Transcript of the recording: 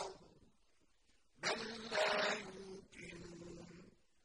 الأرض